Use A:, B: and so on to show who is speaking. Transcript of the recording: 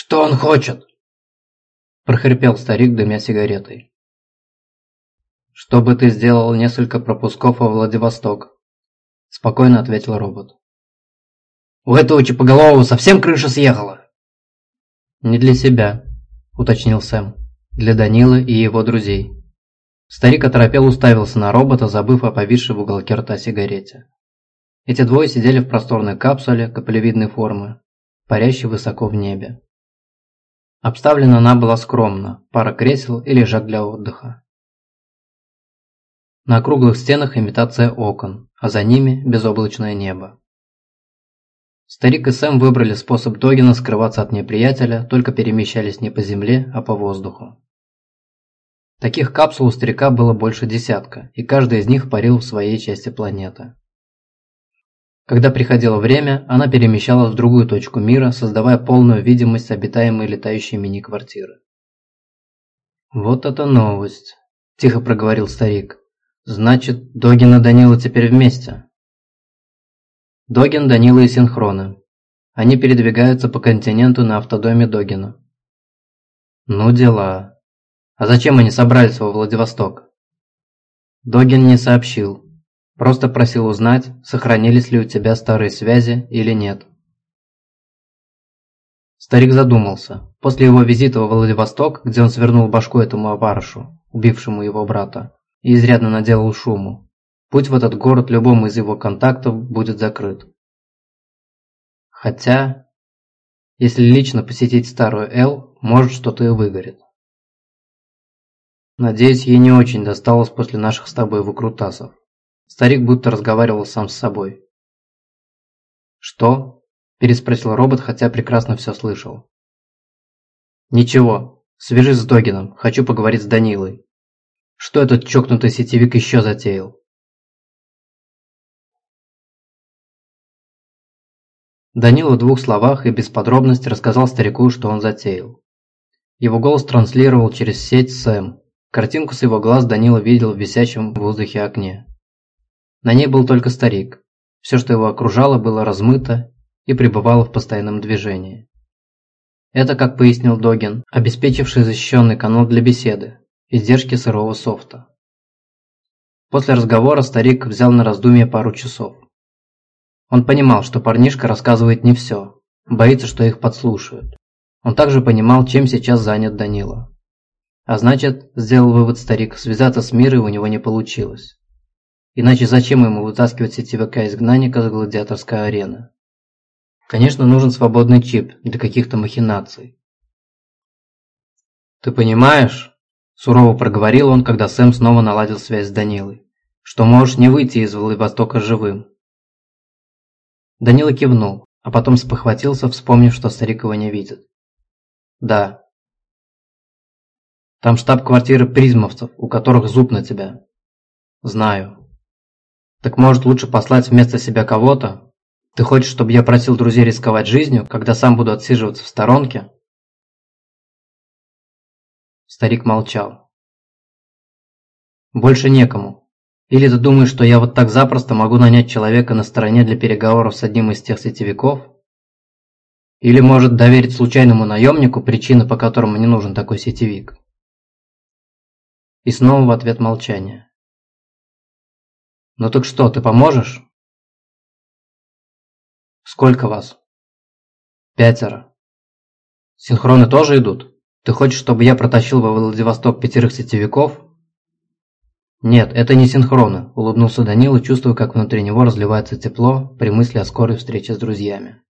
A: «Что он хочет?» – прохрипел старик, дымя сигаретой. «Чтобы ты сделал несколько пропусков во Владивосток», – спокойно ответил робот. «У этого чипоголового совсем крыша съехала?» «Не для себя», – уточнил Сэм. «Для Данила и его друзей». Старик оторопел уставился на робота, забыв о повисшей в уголке рта сигарете. Эти двое сидели в просторной капсуле капелевидной формы, парящей высоко в небе. Обставлена она была скромно, пара кресел и лежак для отдыха. На круглых стенах имитация окон, а за ними безоблачное небо. Старик и Сэм выбрали способ Догина скрываться от неприятеля, только перемещались не по земле, а по воздуху. Таких капсул у старика было больше десятка, и каждая из них парил в своей части планеты. Когда приходило время, она перемещалась в другую точку мира, создавая полную видимость обитаемой летающей мини-квартиры. «Вот это новость!» – тихо проговорил старик. «Значит, Догин и Данила теперь вместе?» Догин, Данила и Синхроны. Они передвигаются по континенту на автодоме Догина. Ну дела. А зачем они собрались во Владивосток? Догин не сообщил, Просто просил узнать, сохранились ли у тебя старые связи или нет. Старик задумался. После его визита во Владивосток, где он свернул башку этому опарышу, убившему его брата, и изрядно наделал шуму, путь в этот город любому из его контактов будет закрыт. Хотя, если лично посетить старую Эл, может что-то и выгорит. Надеюсь, ей не очень досталось после наших с тобой выкрутасов. Старик будто разговаривал сам с собой. «Что?» – переспросил робот, хотя прекрасно все слышал. «Ничего, свяжись с Догином, хочу поговорить с Данилой. Что этот чокнутый сетевик еще затеял?» Данила в двух словах и без подробностей рассказал старику, что он затеял. Его голос транслировал через сеть Сэм. Картинку с его глаз Данила видел в висящем в воздухе окне. На ней был только старик. Все, что его окружало, было размыто и пребывало в постоянном движении. Это, как пояснил Догин, обеспечивший защищенный канал для беседы, издержки сырого софта. После разговора старик взял на раздумье пару часов. Он понимал, что парнишка рассказывает не все, боится, что их подслушают. Он также понимал, чем сейчас занят Данила. А значит, сделал вывод старик, связаться с мирой у него не получилось. Иначе зачем ему вытаскивать сетевика-изгнанника с гладиаторской арены? Конечно, нужен свободный чип для каких-то махинаций. «Ты понимаешь?» – сурово проговорил он, когда Сэм снова наладил связь с Данилой. «Что можешь не выйти из Владивостока живым». Данила кивнул, а потом спохватился, вспомнив, что старик его не видит. «Да». «Там штаб-квартира призмовцев, у которых зуб на тебя». «Знаю». Так может лучше послать вместо себя кого-то? Ты хочешь, чтобы я просил друзей рисковать жизнью, когда сам буду отсиживаться в сторонке? Старик молчал. Больше некому. Или ты думаешь, что я вот так запросто могу нанять человека на стороне для переговоров с одним из тех сетевиков? Или может доверить случайному наемнику причины, по которым мне нужен такой сетевик? И снова в ответ молчание. Ну так что, ты поможешь? Сколько вас? Пятеро. Синхроны тоже идут? Ты хочешь, чтобы я протащил во Владивосток пятерых сетевиков? Нет, это не синхроны, улыбнулся Данила, чувствуя, как внутри него разливается тепло при мысли о скорой встрече с друзьями.